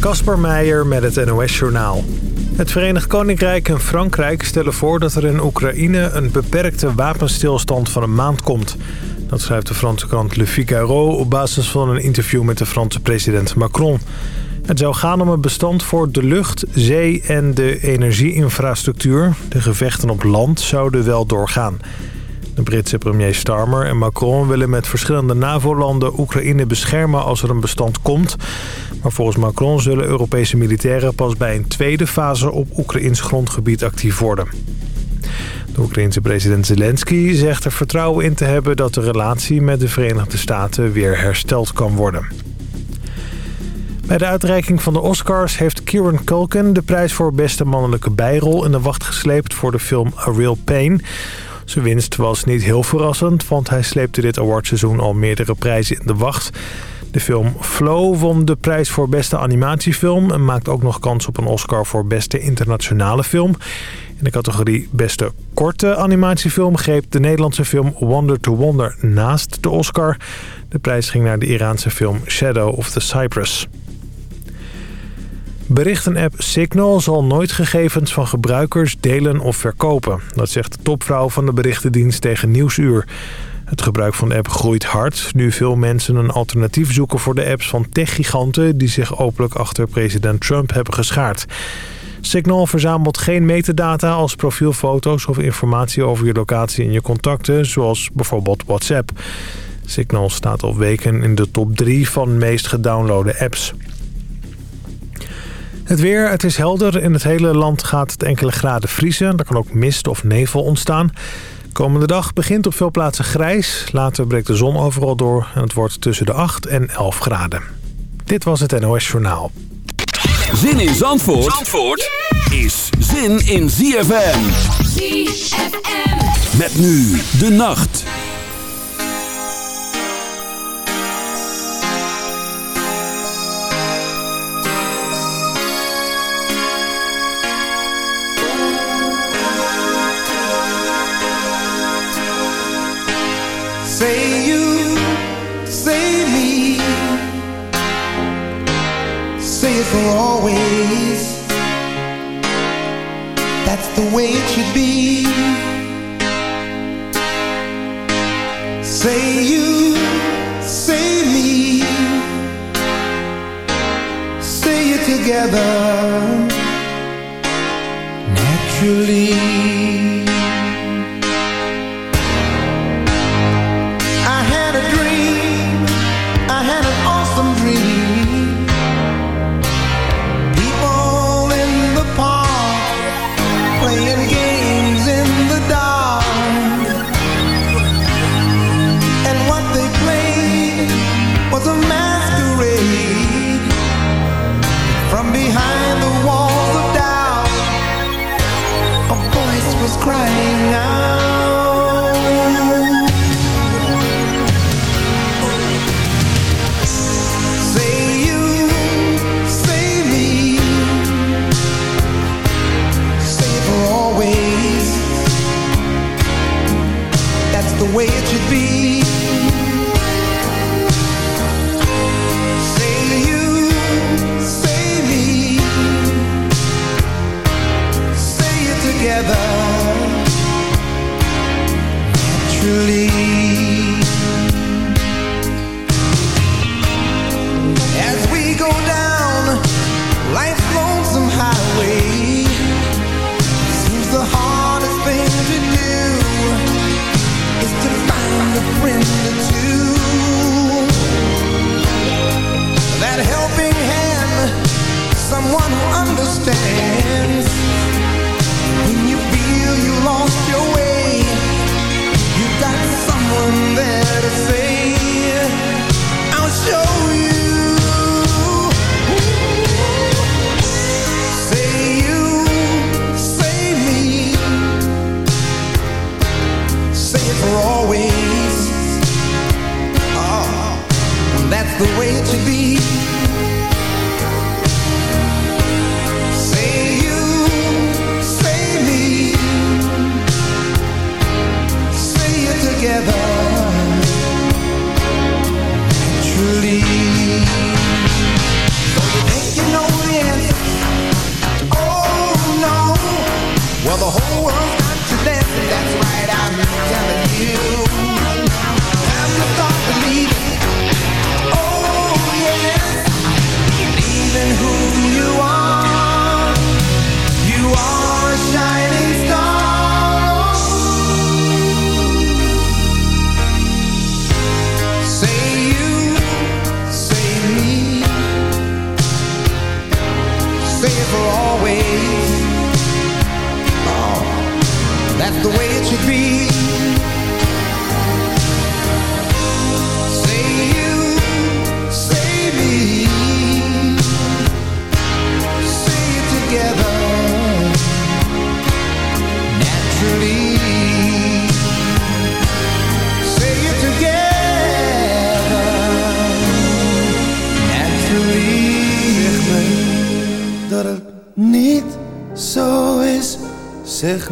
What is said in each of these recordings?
Kasper Meijer met het NOS-journaal. Het Verenigd Koninkrijk en Frankrijk stellen voor dat er in Oekraïne... een beperkte wapenstilstand van een maand komt. Dat schrijft de Franse krant Le Figaro... op basis van een interview met de Franse president Macron. Het zou gaan om een bestand voor de lucht, zee en de energieinfrastructuur. De gevechten op land zouden wel doorgaan. De Britse premier Starmer en Macron willen met verschillende NAVO-landen Oekraïne beschermen als er een bestand komt. Maar volgens Macron zullen Europese militairen pas bij een tweede fase op Oekraïns grondgebied actief worden. De Oekraïense president Zelensky zegt er vertrouwen in te hebben dat de relatie met de Verenigde Staten weer hersteld kan worden. Bij de uitreiking van de Oscars heeft Kieran Culkin de prijs voor beste mannelijke bijrol in de wacht gesleept voor de film A Real Pain. Zijn winst was niet heel verrassend, want hij sleepte dit awardseizoen al meerdere prijzen in de wacht. De film Flow won de prijs voor beste animatiefilm... en maakt ook nog kans op een Oscar voor beste internationale film. In de categorie beste korte animatiefilm greep de Nederlandse film Wonder to Wonder naast de Oscar. De prijs ging naar de Iraanse film Shadow of the Cypress. Berichtenapp Signal zal nooit gegevens van gebruikers delen of verkopen. Dat zegt de topvrouw van de berichtendienst tegen Nieuwsuur. Het gebruik van de app groeit hard, nu veel mensen een alternatief zoeken voor de apps van techgiganten... die zich openlijk achter president Trump hebben geschaard. Signal verzamelt geen metadata als profielfoto's of informatie over je locatie en je contacten, zoals bijvoorbeeld WhatsApp. Signal staat al weken in de top 3 van meest gedownloade apps. Het weer, het is helder. In het hele land gaat het enkele graden vriezen. Er kan ook mist of nevel ontstaan. Komende dag begint op veel plaatsen grijs. Later breekt de zon overal door en het wordt tussen de 8 en 11 graden. Dit was het NOS Journaal. Zin in Zandvoort, Zandvoort is zin in ZFM. ZFM. Met nu de nacht.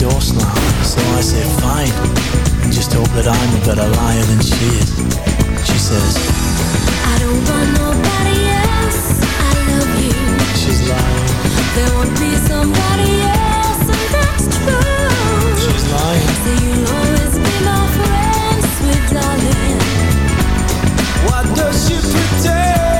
Door slam. So I say fine. And just hope that I'm a better liar than she is. She says, I don't want nobody else, I love you. she's lying. There won't be somebody else, and that's true. She's lying. So you'll always be my friend, sweet darling. What does she pretend?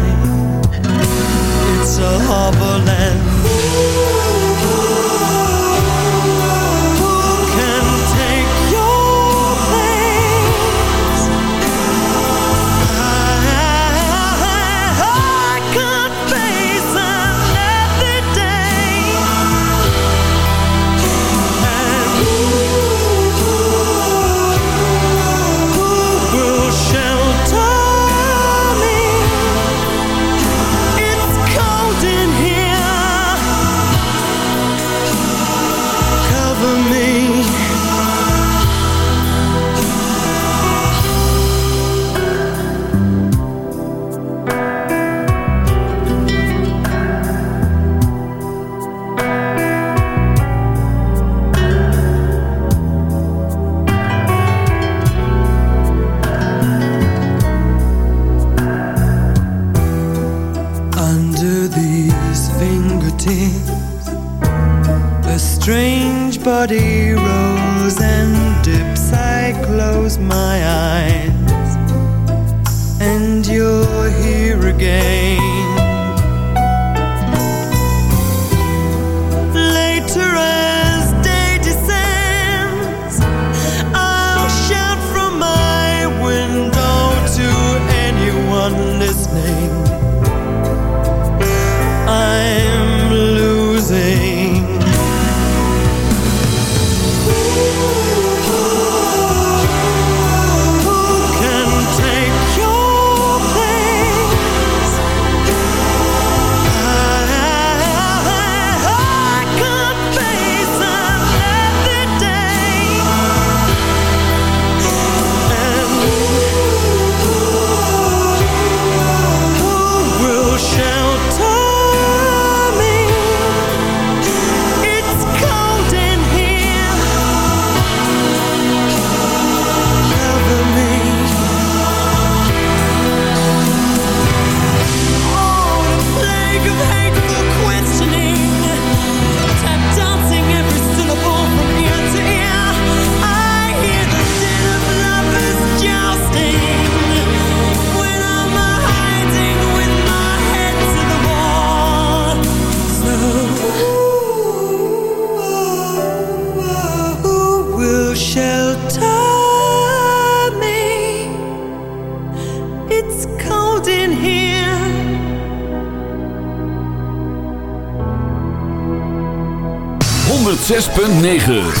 A harbor land. Body rolls and dips. I close my eyes, and you're here again. Later, as day descends, I'll shout from my window to anyone listening. 9.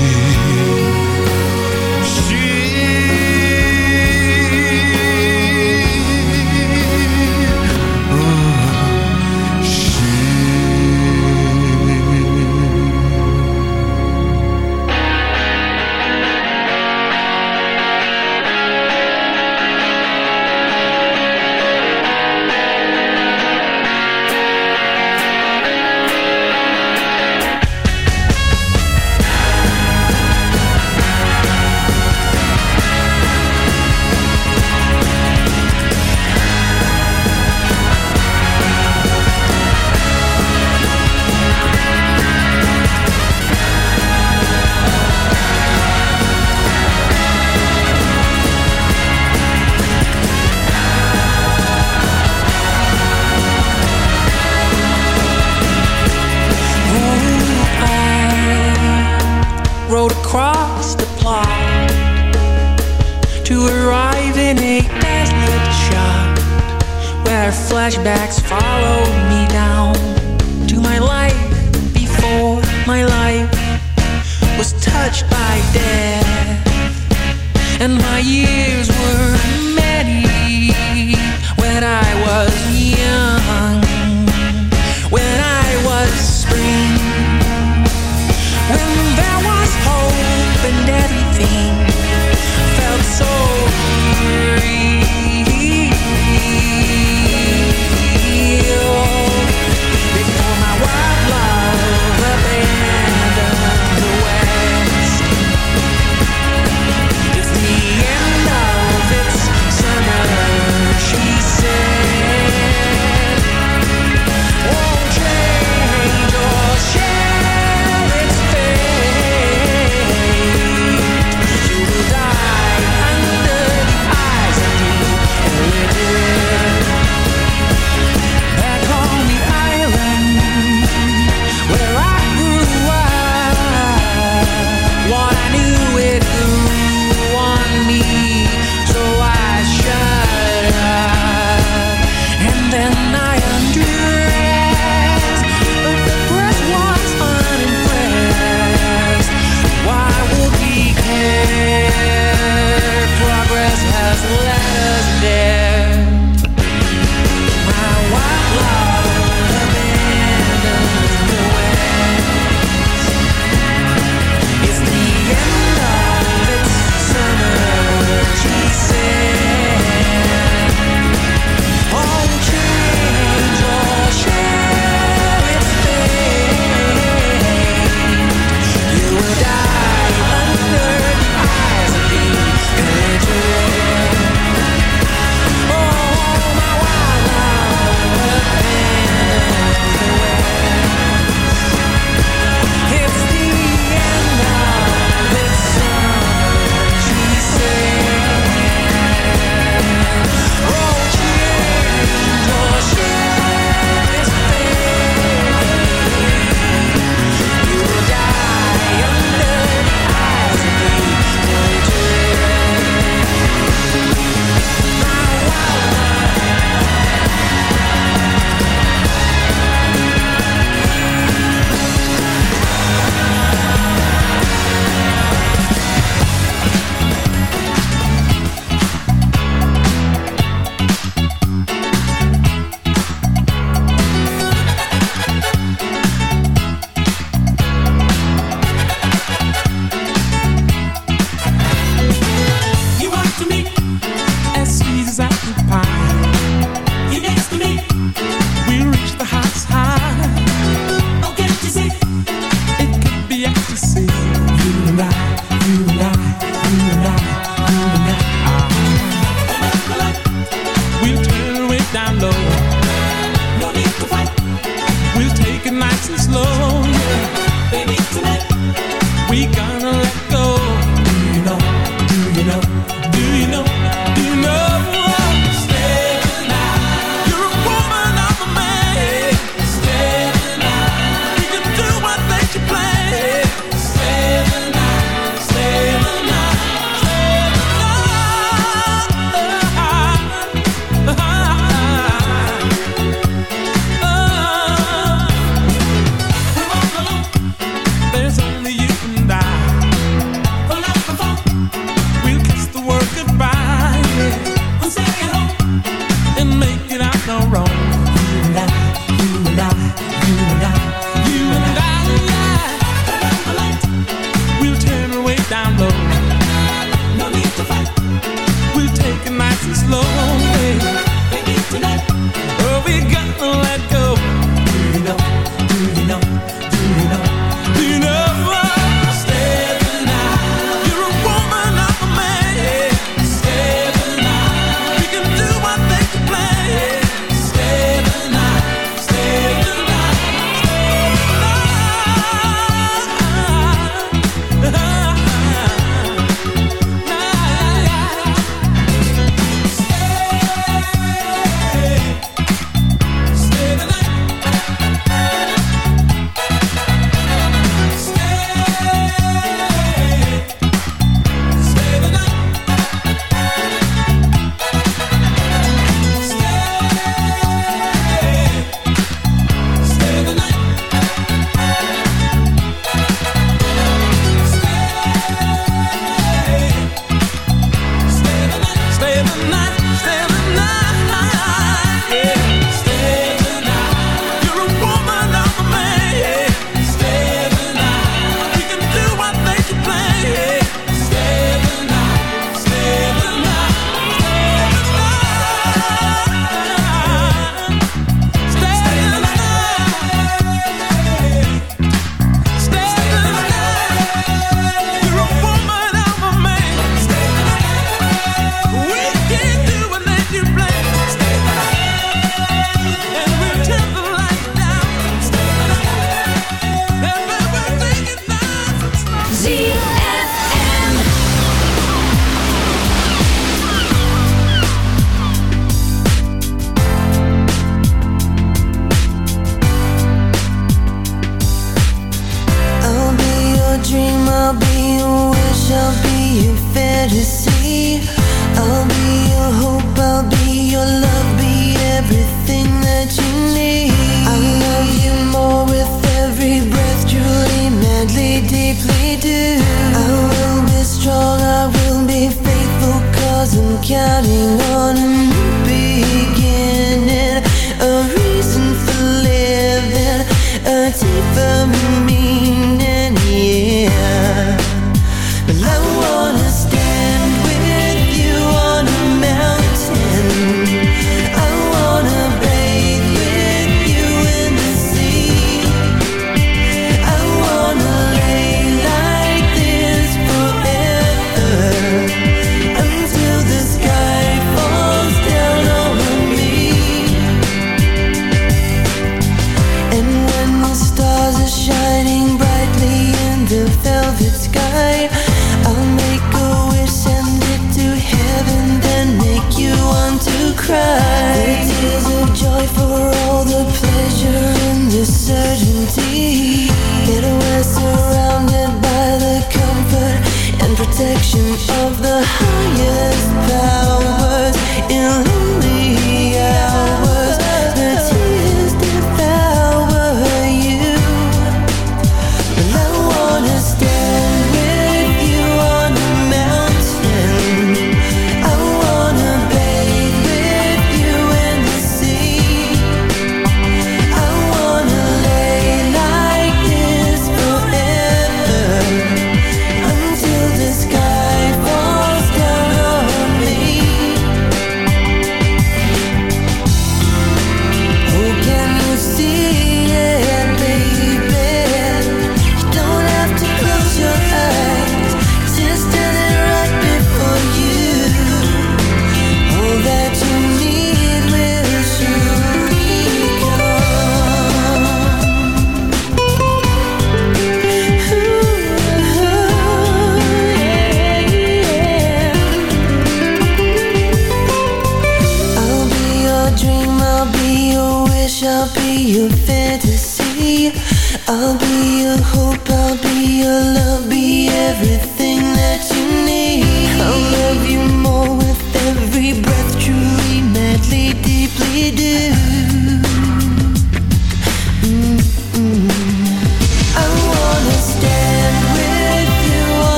to arrive in a desolate shop where flashbacks follow me down to my life before my life was touched by death. And my years were many when I was young when I was spring when there was hope and everything was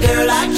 girl I